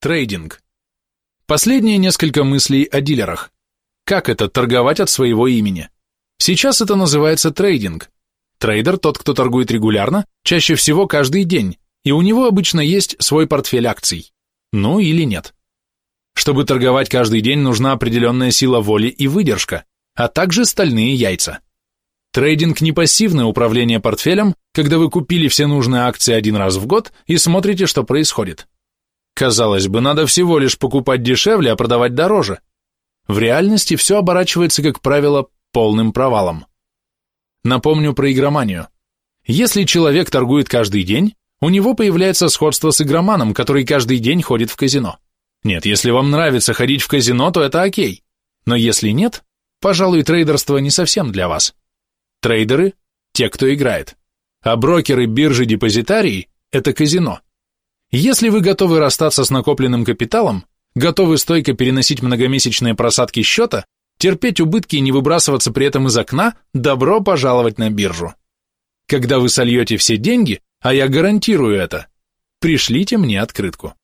Трейдинг. Последние несколько мыслей о дилерах. Как это торговать от своего имени? Сейчас это называется трейдинг. Трейдер – тот, кто торгует регулярно, чаще всего каждый день, и у него обычно есть свой портфель акций. Ну или нет. Чтобы торговать каждый день, нужна определенная сила воли и выдержка, а также стальные яйца. Трейдинг не пассивное управление портфелем, когда вы купили все нужные акции один раз в год и смотрите, что происходит. Казалось бы, надо всего лишь покупать дешевле, а продавать дороже. В реальности все оборачивается, как правило, полным провалом. Напомню про игроманию. Если человек торгует каждый день, у него появляется сходство с игроманом, который каждый день ходит в казино. Нет, если вам нравится ходить в казино, то это окей. Но если нет, пожалуй, трейдерство не совсем для вас. Трейдеры – те, кто играет. А брокеры, биржи, депозитарии – это казино. Если вы готовы расстаться с накопленным капиталом, готовы стойко переносить многомесячные просадки счета, терпеть убытки и не выбрасываться при этом из окна, добро пожаловать на биржу. Когда вы сольете все деньги, а я гарантирую это, пришлите мне открытку.